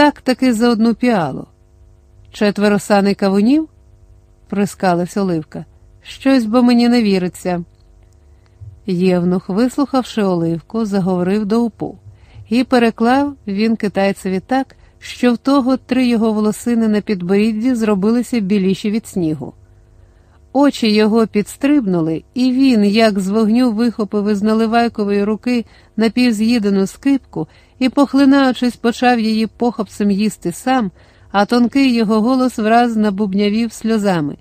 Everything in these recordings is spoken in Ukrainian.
так таки за одну піалу. Четверо сани кавунів? прискалась Оливка. Щось бо мені не віриться. Євнух, вислухавши Оливку, заговорив до упу, і переклав він китайцеві так, що в того три його волосини на підборідді зробилися біліші від снігу. Очі його підстрибнули, і він, як з вогню, вихопив із наливайкової руки напівз'їдену скипку і, похлинаючись, почав її похопцем їсти сам, а тонкий його голос враз набубнявів сльозами.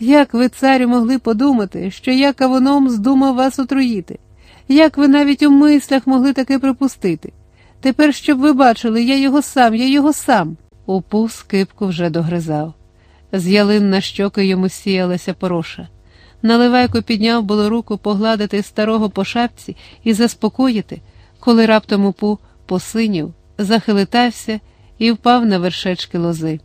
Як ви, царю, могли подумати, що я кавуном здумав вас отруїти? Як ви навіть у мислях могли таке припустити? Тепер, щоб ви бачили, я його сам, я його сам. Упув скипку вже догризав. З ялин на щоки йому сіялася пороша. Наливайко підняв було руку погладити старого по шапці і заспокоїти, коли раптом упу посинів, захилитався і впав на вершечки лози.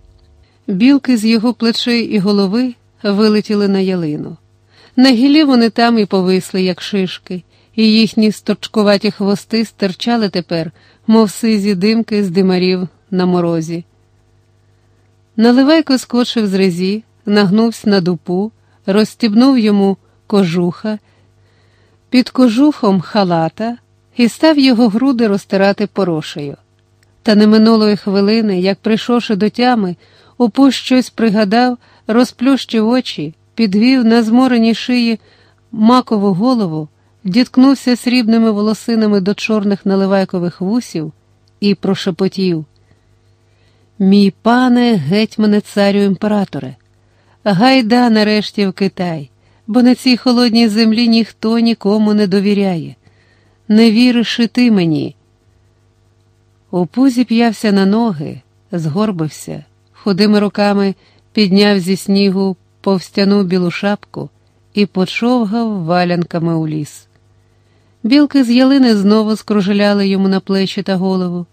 Білки з його плечей і голови вилетіли на ялину. На гілі вони там і повисли, як шишки, і їхні сторчкуваті хвости стирчали тепер, мов сизі димки з димарів на морозі. Наливайко скочив з резі, нагнувся на дупу, розстібнув йому кожуха, під кожухом халата і став його груди розтирати порошею. Та не минулої хвилини, як прийшовши до тями, упу щось пригадав, розплющив очі, підвів на змореній шиї макову голову, діткнувся срібними волосинами до чорних наливайкових вусів і прошепотів. Мій пане, гетьмане царю імператоре, гайда нарешті в Китай, бо на цій холодній землі ніхто нікому не довіряє. Не віриш і ти мені. У пузі п'явся на ноги, згорбився, худими руками підняв зі снігу повстяну білу шапку і почовгав валянками у ліс. Білки з ялини знову скружеляли йому на плечі та голову,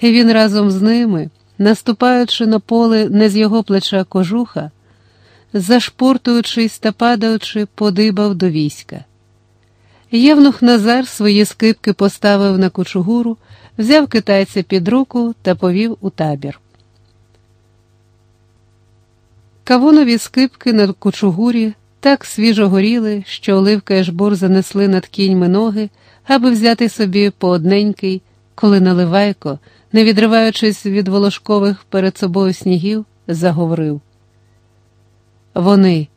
і він разом з ними, наступаючи на поле не з його плеча кожуха, зашпортуючись та падаючи, подибав до війська. Євнух Назар свої скипки поставив на кучугуру, взяв китайця під руку та повів у табір. Кавунові скипки на кучугурі так свіжо горіли, що оливка і жбур занесли над кіньми ноги, аби взяти собі по одненький, коли наливайко, не відриваючись від волошкових перед собою снігів, заговорив. Вони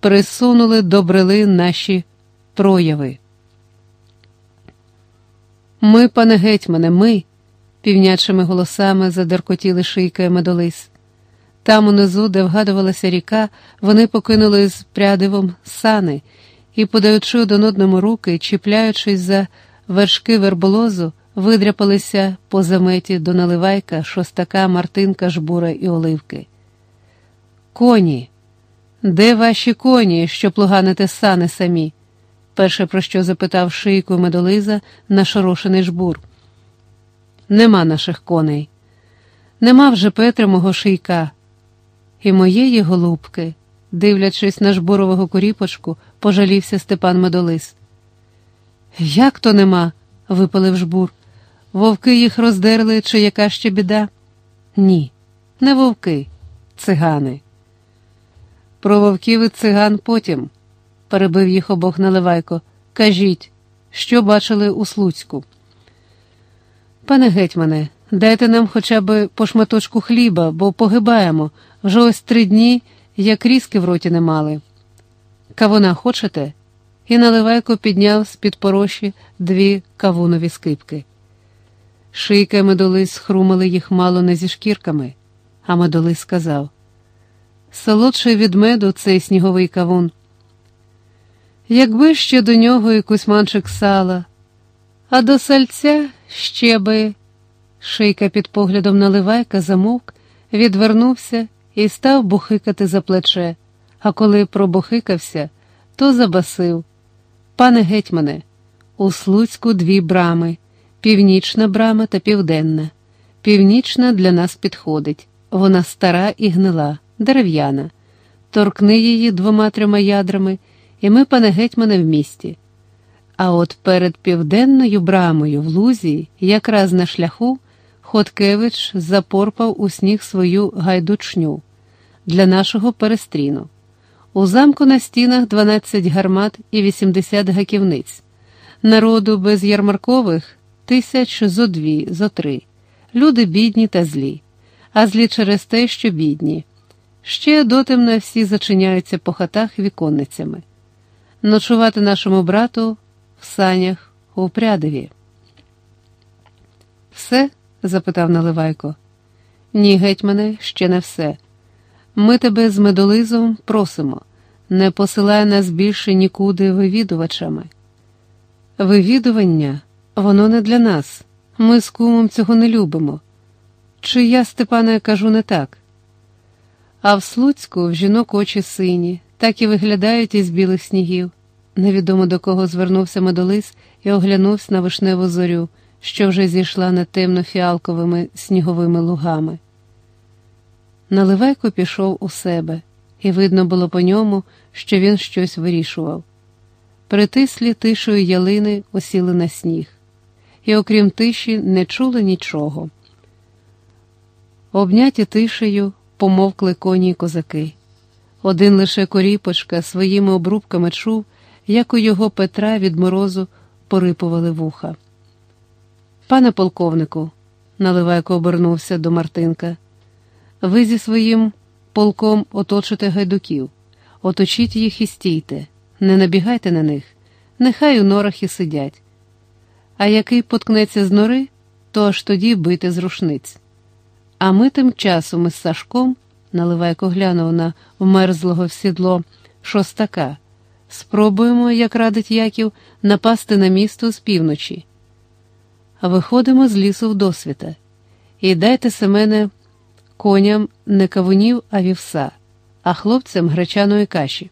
присунули до брели наші прояви. Ми, пане гетьмане, ми, півнячими голосами задеркотіли шийка медолис. Там унизу, де вгадувалася ріка, вони покинули з прядивом сани і, подаючи один одному руки, чіпляючись за вершки верболозу, видряпалися по заметі до наливайка, шостака, Мартинка, жбура і оливки. Коні, де ваші коні, що плуганите сани самі? перше про що запитав шийку медолиза нашорошений жбур. Нема наших коней. Нема вже Петра мого шийка і моєї голубки, дивлячись на жбурового коріпочку, пожалівся Степан Медолис. Як то нема? випалив жбур. Вовки їх роздерли, чи яка ще біда? Ні, не вовки, цигани. Про вовків і циган потім, перебив їх обох наливайко. Кажіть, що бачили у Слуцьку? Пане гетьмане, дайте нам хоча б по шматочку хліба, бо погибаємо. Вже ось три дні, як різки в роті не мали. Кавуна хочете? І наливайко підняв з під пороші дві кавунові скипки. Шийка і медолис схрумали їх мало не зі шкірками, а медолис сказав Солодший від меду цей сніговий кавун. Якби ще до нього і кусьманчик сала, а до сальця ще би. Шийка під поглядом наливайка замовк, відвернувся і став бухикати за плече, а коли пробухикався, то забасив. Пане гетьмане, у Слуцьку дві брами північна брама та південна. Північна для нас підходить, вона стара і гнила, дерев'яна. Торкни її двома трьома ядрами, і ми, пане гетьмане, в місті. А от перед південною брамою в лузі, якраз на шляху, Хоткевич запорпав у сніг свою гайдучню для нашого перестріну. У замку на стінах 12 гармат і 80 гаківниць. Народу без ярмаркових тисяч зо дві, зо три. Люди бідні та злі, а злі через те, що бідні. Ще дотемно всі зачиняються по хатах віконницями. Ночувати нашому брату в санях у прядові. Все? запитав Наливайко. Ні, гетьмане, ще не все. Ми тебе з медолизом просимо, не посилай нас більше нікуди вивідувачами. Вивідування воно не для нас. Ми з кумом цього не любимо. Чи я, Степане, кажу не так? А в Слуцьку в жінок очі сині, так і виглядають із білих снігів. Невідомо до кого звернувся медолис і оглянувся на вишневу зорю, що вже зійшла над темно-фіалковими сніговими лугами. Наливайко пішов у себе, і видно було по ньому, що він щось вирішував. Притислі тишою ялини осіли на сніг, і, окрім тиші, не чули нічого. Обняті тишею помовкли коні й козаки. Один лише коріпочка своїми обрубками чув, як у його Петра від морозу порипували вуха. Пане полковнику, наливайко обернувся до Мартинка, ви зі своїм полком оточите гайдуків, оточіть їх і стійте, не набігайте на них, нехай у норах і сидять. А який поткнеться з нори, то аж тоді бити з рушниць. А ми тим часом із Сашком, наливайко глянув на вмерзлого в сідло шостака, спробуємо, як радить Яків, напасти на місто з півночі. Виходимо з лісу в досвіта. І дайте Семене коням не кавунів, а вівса, а хлопцям гречаної каші.